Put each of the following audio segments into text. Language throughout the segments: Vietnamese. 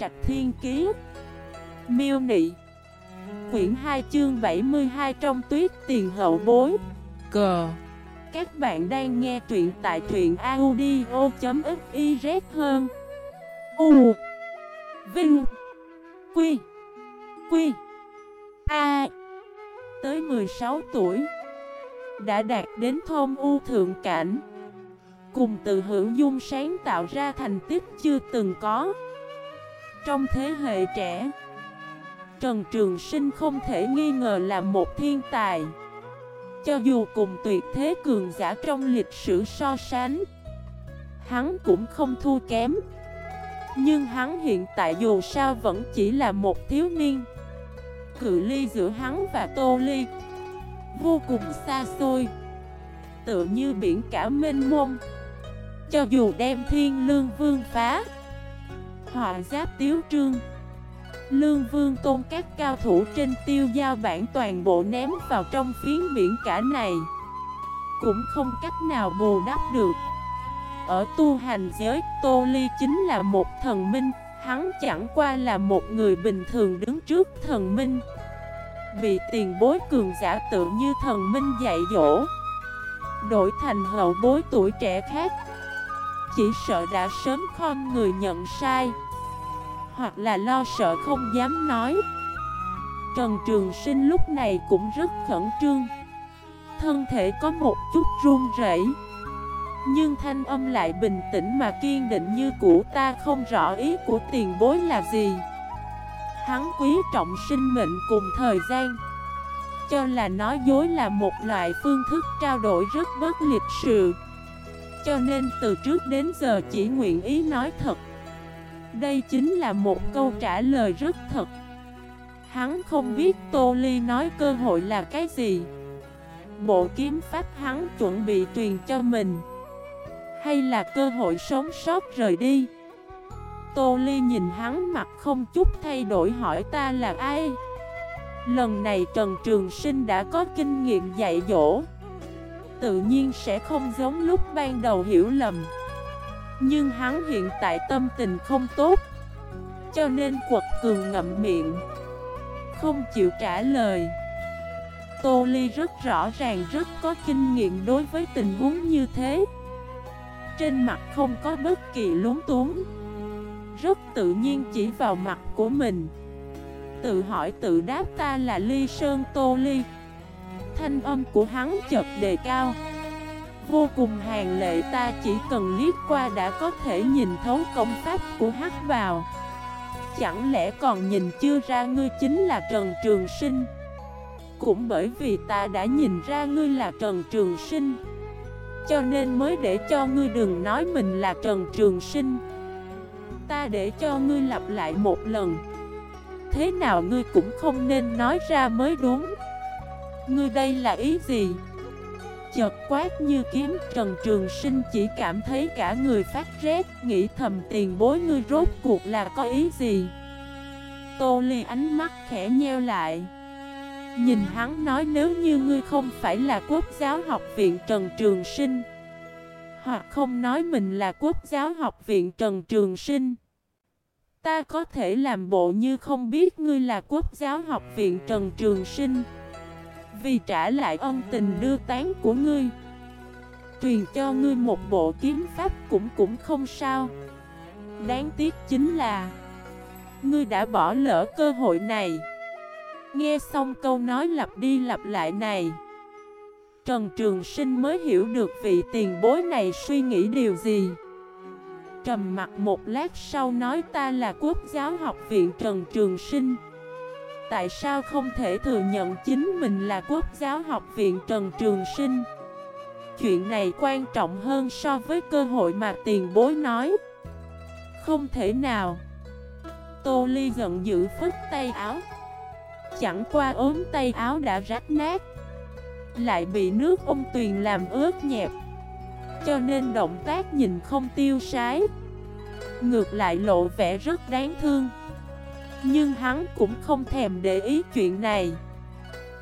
Trạch Thiên Kiế Miêu Nị. Quyển 2 chương 72 trong tuyết tiền hậu bối. Cờ. Các bạn đang nghe truyện tại truyện audio.xyz hơn. U. Vinh. Quy. Quy. A. Tới 16 tuổi Đã đạt đến thôn U Thượng Cảnh Cùng từ hữu dung sáng tạo ra thành tích chưa từng có trong thế hệ trẻ. Trần Trường Sinh không thể nghi ngờ là một thiên tài. Cho dù cùng tuyệt thế cường giả trong lịch sử so sánh, Hắn cũng không thua kém. Nhưng hắn hiện tại dù sao vẫn chỉ là một thiếu niên. Cự ly giữa hắn và Tô Ly Vô cùng xa xôi, Tựa như biển cả mênh mông. Cho dù đem thiên lương vương phá Họa giáp tiếu trương. Lương vương tôn các cao thủ trên tiêu giao bản toàn bộ ném vào trong phiến biển cả này. Cũng không cách nào bù đắp được. Ở tu hành giới, Tô Ly chính là một thần minh Hắn chẳng qua là một người bình thường đứng trước thần minh. Bị tiền bối cường giả tự như thần minh dạy dỗ Đổi thành hậu bối tuổi trẻ khác chỉ sợ đã sớm khom người nhận sai. Hoặc là lo sợ không dám nói. Trần Trường Sinh lúc này cũng rất khẩn trương. Thân thể có một chút run rẩy. Nhưng thanh âm lại bình tĩnh mà kiên định như cũ, ta không rõ ý của tiền bối là gì. Hắn quý trọng sinh mệnh cùng thời gian. Cho là nói dối là một loại phương thức trao đổi rất bất lịch sự. Cho nên từ trước đến giờ chỉ nguyện ý nói thật. Đây chính là một câu trả lời rất thật. Hắn không biết Tô Ly nói cơ hội là cái gì. Bộ kiếm pháp hắn chuẩn bị truyền cho mình. Hay là cơ hội sống sót rời đi? Tô Ly nhìn hắn mặt không chút thay đổi hỏi ta là ai? Lần này Trần Trường Sinh đã có kinh nghiệm dạy dỗ. Tự nhiên sẽ không giống lúc ban đầu hiểu lầm. Nhưng hắn hiện tại tâm tình không tốt, Cho nên quật cường ngậm miệng, Không chịu trả lời. Tô Ly rất rõ ràng rất có kinh nghiệm đối với tình huống như thế. Trên mặt không có bất kỳ lúng túng, Rất tự nhiên chỉ vào mặt của mình. Tự hỏi tự đáp ta là Ly Sơn Tô Ly. Thanh âm của hắn chợt đề cao. Vô cùng hàng lệ, ta chỉ cần liếc qua đã có thể nhìn thấu công pháp của hắc vào Chẳng lẽ còn nhìn chưa ra ngươi chính là Trần Trường Sinh? Cũng bởi vì ta đã nhìn ra ngươi là Trần Trường Sinh, Cho nên mới để cho ngươi đừng nói mình là Trần Trường Sinh. Ta để cho ngươi lặp lại một lần. Thế nào ngươi cũng không nên nói ra mới đúng. Ngươi đây là ý gì? Chợt quát như kiếm, Trần Trường Sinh chỉ cảm thấy cả người phát rét, Nghĩ thầm tiền bối ngươi rốt cuộc là có ý gì? Tô Ly ánh mắt khẽ nheo lại Nhìn hắn nói nếu như ngươi không phải là quốc giáo học viện Trần Trường Sinh, Hoặc không nói mình là quốc giáo học viện Trần Trường Sinh, Ta có thể làm bộ như không biết ngươi là quốc giáo học viện Trần Trường Sinh vì trả lại ân tình đưa tán của ngươi. Truyền cho ngươi một bộ kiếm pháp cũng cũng không sao. Đáng tiếc chính là, Ngươi đã bỏ lỡ cơ hội này. Nghe xong câu nói lặp đi lặp lại này, Trần Trường Sinh mới hiểu được vị tiền bối này suy nghĩ điều gì. Trầm mặt một lát sau nói ta là quốc giáo học viện Trần Trường Sinh. Tại sao không thể thừa nhận chính mình là quốc giáo học viện Trần Trường Sinh? Chuyện này quan trọng hơn so với cơ hội mà tiền bối nói. Không thể nào. Tô Ly giận dữ phức tay áo. Chẳng qua ốm tay áo đã rách nát. Lại bị nước ôm tuyền làm ướt nhẹp. Cho nên động tác nhìn không tiêu sái. Ngược lại lộ vẻ rất đáng thương. Nhưng hắn cũng không thèm để ý chuyện này.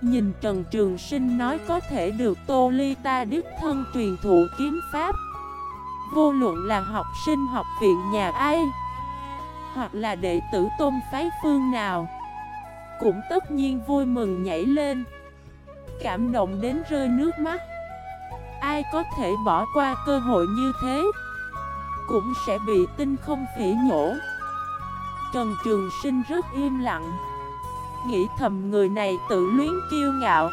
Nhìn Trần Trường Sinh nói có thể được Tô Ly ta đích thân truyền thụ kiếm pháp. Vô luận là học sinh, học viện, nhà ai, Hoặc là đệ tử tôn phái phương nào, Cũng tất nhiên vui mừng nhảy lên. Cảm động đến rơi nước mắt. Ai có thể bỏ qua cơ hội như thế? Cũng sẽ bị tinh không phỉ nhổ. Trần Trường Sinh rất im lặng. Nghĩ thầm người này tự luyến kiêu ngạo.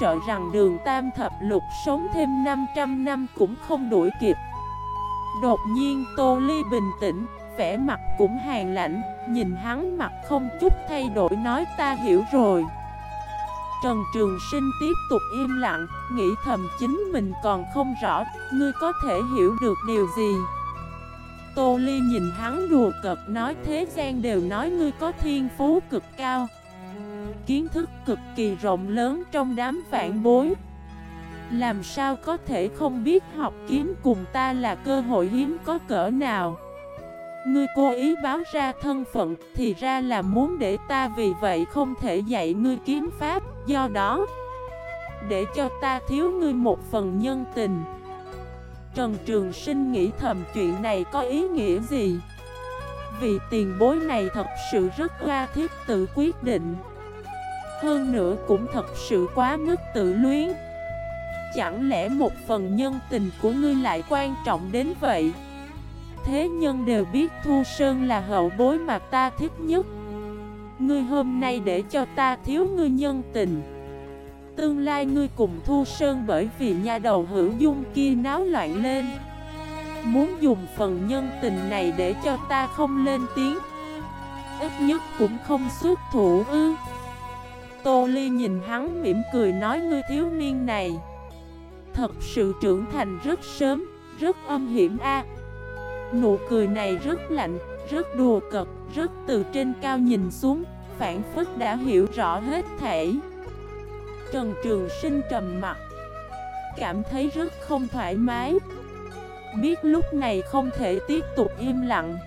Sợ rằng đường tam thập lục sống thêm 500 năm cũng không đuổi kịp. Đột nhiên Tô Ly bình tĩnh, vẻ mặt cũng hàn lạnh Nhìn hắn mặt không chút thay đổi nói ta hiểu rồi. Trần Trường Sinh tiếp tục im lặng, nghĩ thầm chính mình còn không rõ, ngươi có thể hiểu được điều gì. Tô Ly nhìn hắn đùa cợt nói, thế gian đều nói ngươi có thiên phú cực cao. Kiến thức cực kỳ rộng lớn trong đám phản bối. Làm sao có thể không biết học kiếm cùng ta là cơ hội hiếm có cỡ nào. Ngươi cố ý báo ra thân phận thì ra là muốn để ta vì vậy không thể dạy ngươi kiếm pháp, Do đó Để cho ta thiếu ngươi một phần nhân tình Trần Trường Sinh nghĩ thầm chuyện này có ý nghĩa gì? Vì tiền bối này thật sự rất hoa thiết tự quyết định. Hơn nữa cũng thật sự quá mức tự luyến. Chẳng lẽ một phần nhân tình của ngươi lại quan trọng đến vậy? Thế nhân đều biết Thu Sơn là hậu bối mà ta thích nhất. Ngươi hôm nay để cho ta thiếu ngươi nhân tình. Tương lai ngươi cùng Thu Sơn bởi vì nhà đầu hữu dung kia náo loạn lên. Muốn dùng phần nhân tình này để cho ta không lên tiếng. Ít nhất cũng không xuất thủ ư. Tô Ly nhìn hắn mỉm cười nói ngươi thiếu niên này. Thật sự trưởng thành rất sớm, rất âm hiểm a. Nụ cười này rất lạnh, rất đùa cợt, rất từ trên cao nhìn xuống, phản phức đã hiểu rõ hết thể. Trần Trường Sinh trầm mặt, cảm thấy rất không thoải mái. Biết lúc này không thể tiếp tục im lặng.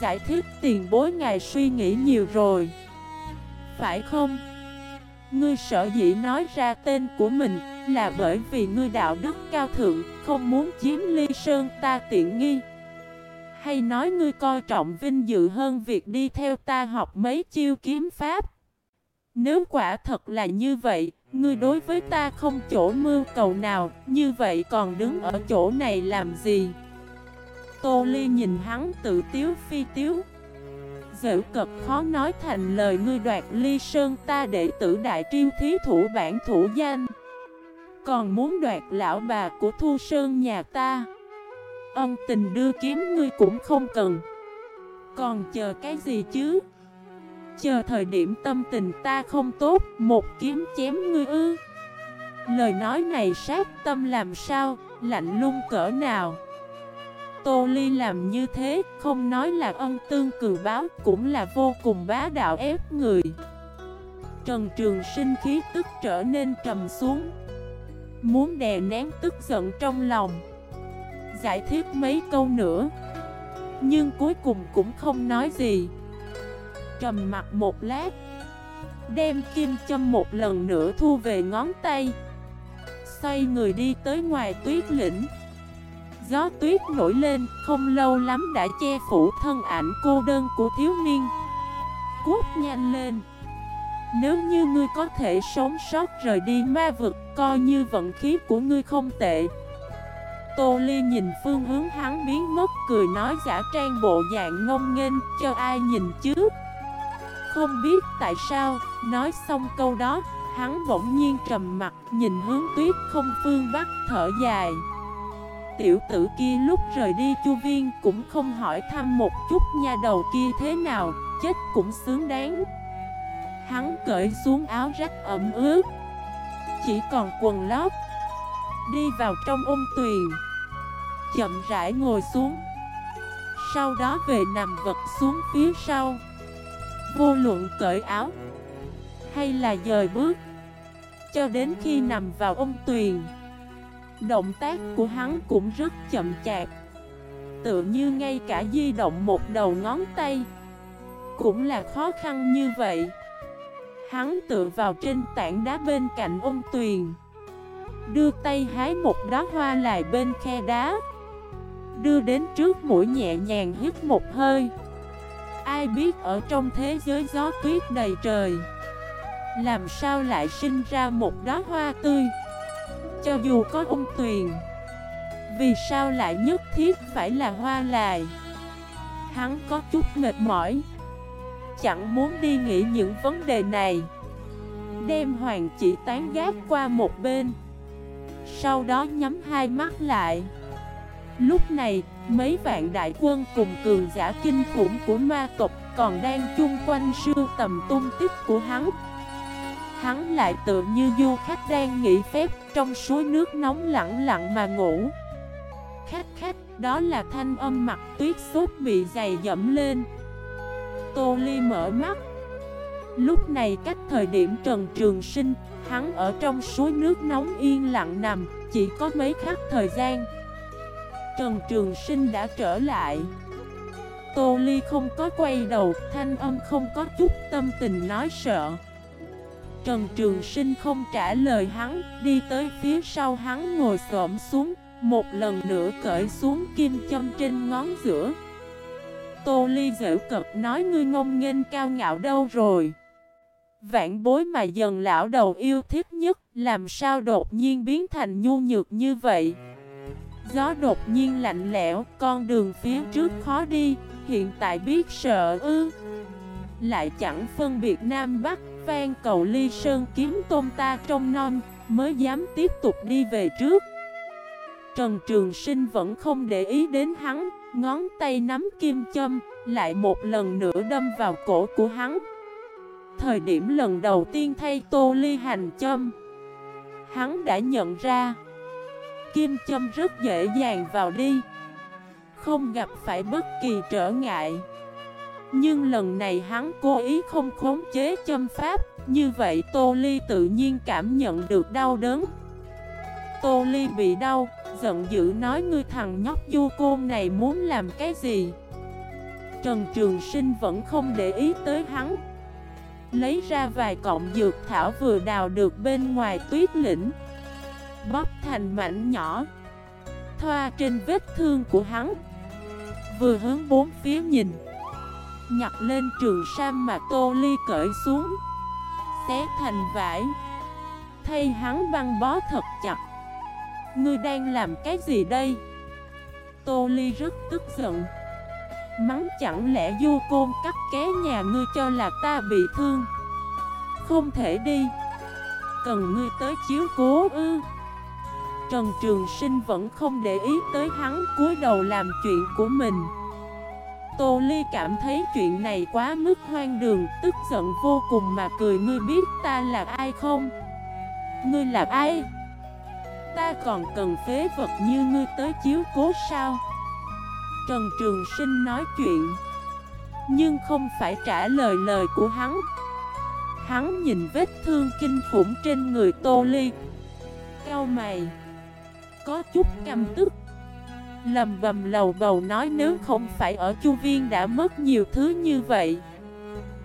Giải thích tiền bối ngài suy nghĩ nhiều rồi. Phải không? Ngươi sợ dĩ nói ra tên của mình là bởi vì ngươi đạo đức cao thượng, không muốn chiếm ly sơn ta tiện nghi. Hay nói ngươi coi trọng vinh dự hơn việc đi theo ta học mấy chiêu kiếm pháp nếu quả thật là như vậy, Ngươi đối với ta không chỗ mưu cầu nào, Như vậy còn đứng ở chỗ này làm gì? Tô Ly nhìn hắn tự tiếu phi tiếu. Dễu cực khó nói thành lời ngươi đoạt ly sơn ta để tử đại triêu thí thủ bản thủ danh. Còn muốn đoạt lão bà của thu sơn nhà ta. Ân tình đưa kiếm ngươi cũng không cần. Còn chờ cái gì chứ? Chờ thời điểm tâm tình ta không tốt, Một kiếm chém ngươi ư. Lời nói này sát tâm làm sao, Lạnh lung cỡ nào. Tô Ly làm như thế, Không nói là ân tương cừu báo, Cũng là vô cùng bá đạo ép người. Trần Trường sinh khí tức trở nên trầm xuống. Muốn đè nén tức giận trong lòng. Giải thích mấy câu nữa. Nhưng cuối cùng cũng không nói gì. Trầm mặt một lát. Đem kim châm một lần nữa thu về ngón tay. Xoay người đi tới ngoài tuyết lĩnh. Gió tuyết nổi lên, Không lâu lắm đã che phủ thân ảnh cô đơn của thiếu niên. Cút nhanh lên. Nếu như ngươi có thể sống sót rời đi ma vực, Coi như vận khí của ngươi không tệ. Tô Ly nhìn phương hướng hắn biến mất, cười nói giả trang bộ dạng ngông nghênh, cho ai nhìn chứ? Không biết tại sao, nói xong câu đó, hắn bỗng nhiên trầm mặt nhìn hướng tuyết không phương bắc thở dài. Tiểu tử kia lúc rời đi chu viên cũng không hỏi thăm một chút nha đầu kia thế nào, chết cũng xứng đáng. Hắn cởi xuống áo rách ẩm ướt. Chỉ còn quần lót. Đi vào trong ôm tuyền. Chậm rãi ngồi xuống. Sau đó về nằm vật xuống phía sau. Vô luận cởi áo Hay là dời bước, Cho đến khi nằm vào ôm tuyền, Động tác của hắn cũng rất chậm chạp. Tựa như ngay cả di động một đầu ngón tay Cũng là khó khăn như vậy. Hắn tựa vào trên tảng đá bên cạnh ôm tuyền, Đưa tay hái một đóa hoa lại bên khe đá, Đưa đến trước mũi nhẹ nhàng hít một hơi. Ai biết ở trong thế giới gió tuyết đầy trời, Làm sao lại sinh ra một đóa hoa tươi? Cho dù có ung tuyền Vì sao lại nhất thiết phải là hoa lài? Hắn có chút mệt mỏi, Chẳng muốn đi nghĩ những vấn đề này. Đem hoàng chỉ tán gác qua một bên, Sau đó nhắm hai mắt lại. Lúc này, mấy vạn đại quân cùng cường giả kinh khủng của ma tộc còn đang chung quanh sưu tầm tung tích của hắn. Hắn lại tự như du khách đang nghỉ phép trong suối nước nóng lặng lặng mà ngủ. Khách khách, đó là thanh âm mặt tuyết sốt bị dày dẫm lên. Tô Ly mở mắt. Lúc này cách thời điểm Trần Trường Sinh Hắn ở trong suối nước nóng yên lặng nằm Chỉ có mấy khắc thời gian. Trần Trường Sinh đã trở lại. Tô Ly không có quay đầu, Thanh âm không có chút tâm tình nói sợ. Trần Trường Sinh không trả lời hắn, Đi tới phía sau hắn ngồi xổm xuống, Một lần nữa cởi xuống kim châm trên ngón giữa. Tô Ly dễ cật nói, ngươi ngông nghênh cao ngạo đâu rồi? Vạn bối mà dần lão đầu yêu thích nhất, Làm sao đột nhiên biến thành nhu nhược như vậy? Gió đột nhiên lạnh lẽo, Con đường phía trước khó đi, Hiện tại biết sợ ư. Lại chẳng phân biệt Nam Bắc Vang cầu ly sơn kiếm tôm ta trong non, Mới dám tiếp tục đi về trước. Trần Trường Sinh vẫn không để ý đến hắn, Ngón tay nắm kim châm, Lại một lần nữa đâm vào cổ của hắn. Thời điểm lần đầu tiên thay tô ly hành châm, Hắn đã nhận ra Kim châm rất dễ dàng vào đi. Không gặp phải bất kỳ trở ngại. Nhưng lần này hắn cố ý không khống chế châm pháp. Như vậy Tô Ly tự nhiên cảm nhận được đau đớn. Tô Ly bị đau, Giận dữ nói ngươi thằng nhóc du côn này muốn làm cái gì? Trần Trường Sinh vẫn không để ý tới hắn. Lấy ra vài cọng dược thảo vừa đào được bên ngoài tuyết lĩnh. Bóp thành mảnh nhỏ, Thoa trên vết thương của hắn. Vừa hướng bốn phía nhìn, Nhặt lên trường sam mà tô ly cởi xuống, Xé thành vải, Thay hắn băng bó thật chặt. Ngươi đang làm cái gì đây? Tô ly rất tức giận. Mắng chẳng lẽ du côn cắt ké nhà ngươi cho là ta bị thương? Không thể đi. Cần ngươi tới chiếu cố ư? Trần Trường Sinh vẫn không để ý tới hắn, cúi đầu làm chuyện của mình Tô Ly cảm thấy chuyện này quá mức hoang đường, Tức giận vô cùng mà cười, Ngươi biết ta là ai không? Ngươi là ai? Ta còn cần phế vật như ngươi tới chiếu cố sao? Trần Trường Sinh nói chuyện, Nhưng không phải trả lời lời của hắn Hắn nhìn vết thương kinh khủng trên người Tô Ly Cao mày có chút căm tức. Lầm bầm lầu bầu nói nếu không phải ở chu viên đã mất nhiều thứ như vậy,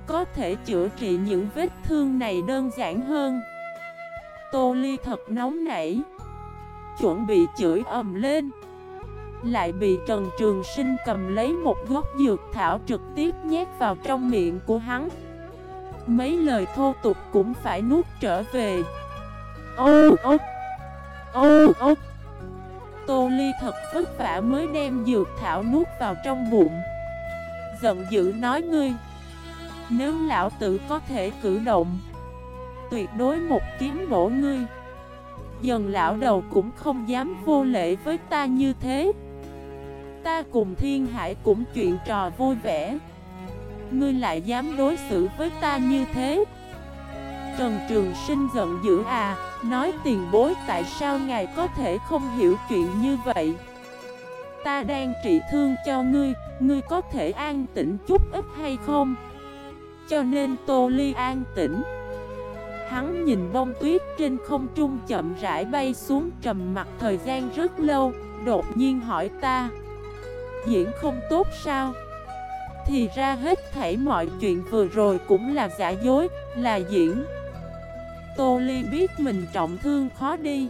Có thể chữa trị những vết thương này đơn giản hơn. Tô Ly thật nóng nảy, Chuẩn bị chửi ầm lên. Lại bị Trần Trường Sinh cầm lấy một gốc dược thảo trực tiếp nhét vào trong miệng của hắn. Mấy lời thô tục cũng phải nuốt trở về. Ô ô Ô ô Tô Ly thật vất vả mới đem dược thảo nuốt vào trong bụng. Giận dữ nói ngươi, Nếu lão tử có thể cử động, Tuyệt đối một kiếm bổ ngươi. Dần lão đầu cũng không dám vô lễ với ta như thế. Ta cùng thiên hải cũng chuyện trò vui vẻ. Ngươi lại dám đối xử với ta như thế. Trần Trường Sinh giận dữ à Nói tiền bối tại sao ngài có thể không hiểu chuyện như vậy Ta đang trị thương cho ngươi Ngươi có thể an tĩnh chút ít hay không Cho nên Tô Ly an tĩnh Hắn nhìn bông tuyết trên không trung chậm rãi bay xuống trầm mặt thời gian rất lâu Đột nhiên hỏi ta diễn không tốt sao? Thì ra hết thảy mọi chuyện vừa rồi cũng là giả dối, là diễn. Tô Ly biết mình trọng thương khó đi.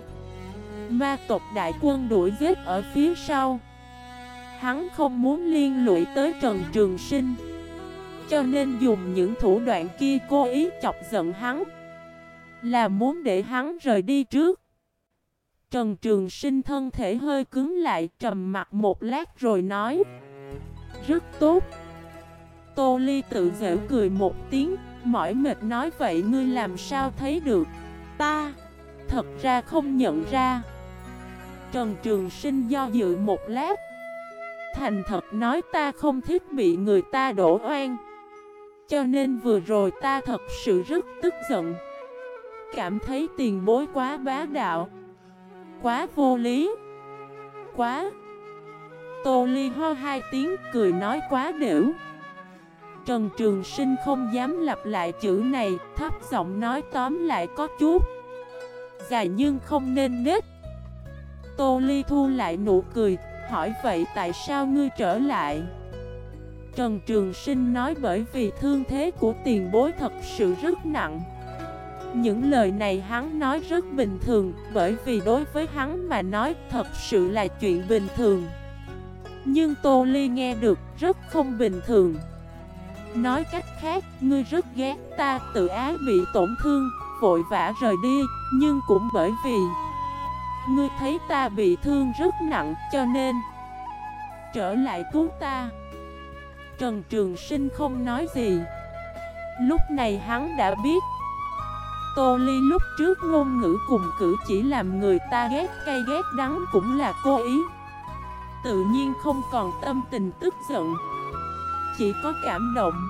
Ma tộc đại quân đuổi giết ở phía sau. Hắn không muốn liên lụy tới Trần Trường Sinh. Cho nên dùng những thủ đoạn kia cố ý chọc giận hắn Là muốn để hắn rời đi trước Trần Trường Sinh thân thể hơi cứng lại trầm mặt một lát rồi nói, Rất tốt Tô Ly tự dễ cười một tiếng Mỏi mệt nói, vậy ngươi làm sao thấy được? Ta Thật ra không nhận ra. Trần Trường Sinh do dự một lát. Thành thật nói, ta không thích bị người ta đổ oan. Cho nên vừa rồi ta thật sự rất tức giận. Cảm thấy tiền bối quá bá đạo, Quá vô lý, Quá Tô Ly ho hai tiếng cười nói, quá đểu. Trần Trường Sinh không dám lặp lại chữ này, Thấp giọng nói tóm lại có chút. Dài nhưng không nên nết. Tô Ly thu lại nụ cười, Hỏi vậy tại sao ngươi trở lại? Trần Trường Sinh nói bởi vì thương thế của tiền bối thật sự rất nặng. Những lời này hắn nói rất bình thường, Bởi vì đối với hắn mà nói thật sự là chuyện bình thường. Nhưng Tô Ly nghe được rất không bình thường. Nói cách khác, ngươi rất ghét ta tự ái bị tổn thương, vội vã rời đi Nhưng cũng bởi vì Ngươi thấy ta bị thương rất nặng cho nên Trở lại cứu ta. Trần Trường Sinh không nói gì. Lúc này hắn đã biết Tô Ly lúc trước ngôn ngữ cùng cử chỉ làm người ta ghét cay ghét đắng cũng là cố ý. Tự nhiên không còn tâm tình tức giận. Chỉ có cảm động.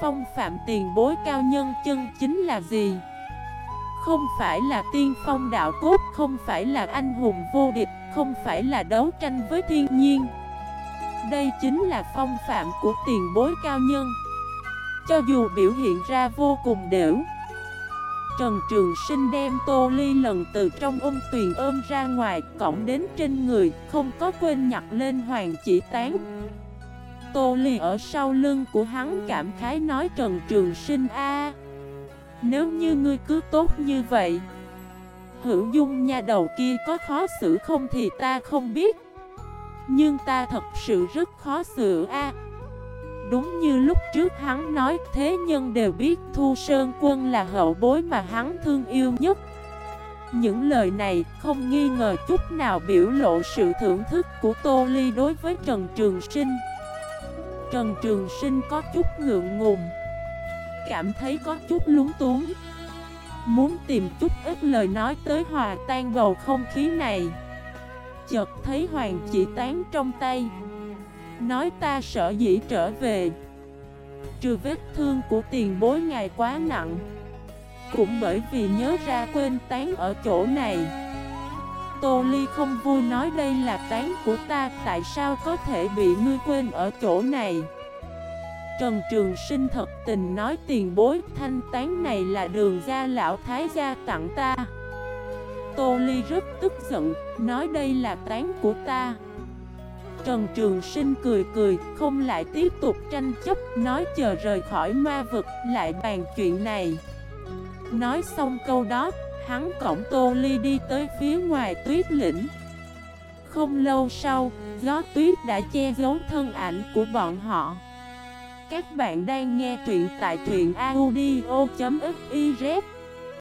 Phong phạm tiền bối cao nhân chân chính là gì? Không phải là tiên phong đạo cốt, không phải là anh hùng vô địch, không phải là đấu tranh với thiên nhiên. Đây chính là phong phạm của tiền bối cao nhân. Cho dù biểu hiện ra vô cùng đểu Trần Trường Sinh đem Tô Ly lần từ trong ôm tuyền ôm ra ngoài Cổng đến trên người Không có quên nhặt lên hoàng chỉ tán. Tô Ly ở sau lưng của hắn cảm khái nói, Trần Trường Sinh a, Nếu như ngươi cứ tốt như vậy, Hữu dung nha đầu kia có khó xử không thì ta không biết. Nhưng ta thật sự rất khó xử a. Đúng như lúc trước hắn nói, Thế nhân đều biết Thu Sơn Quân là hậu bối mà hắn thương yêu nhất. Những lời này không nghi ngờ chút nào biểu lộ sự thưởng thức của Tô Ly đối với Trần Trường Sinh. Trần Trường Sinh có chút ngượng ngùng. Cảm thấy có chút lúng túng. Muốn tìm chút ít lời nói tới hòa tan bầu không khí này. Chợt thấy Hoàng chỉ tán trong tay. Nói ta sợ dĩ trở về. Trừ vết thương của tiền bối ngài quá nặng. Cũng bởi vì nhớ ra quên tán ở chỗ này. Tô Ly không vui nói đây là tán của ta Tại sao có thể bị ngươi quên ở chỗ này? Trần Trường Sinh thật tình nói tiền bối thanh tán này là đường gia lão thái gia tặng ta. Tô Ly rất tức giận, nói đây là tán của ta. Trần Trường Sinh cười cười, không lại tiếp tục tranh chấp, nói chờ rời khỏi ma vực, lại bàn chuyện này. Nói xong câu đó, hắn cổng Tô Ly đi tới phía ngoài tuyết lĩnh. Không lâu sau, gió tuyết đã che giấu thân ảnh của bọn họ. Các bạn đang nghe truyện tại truyện audio.fif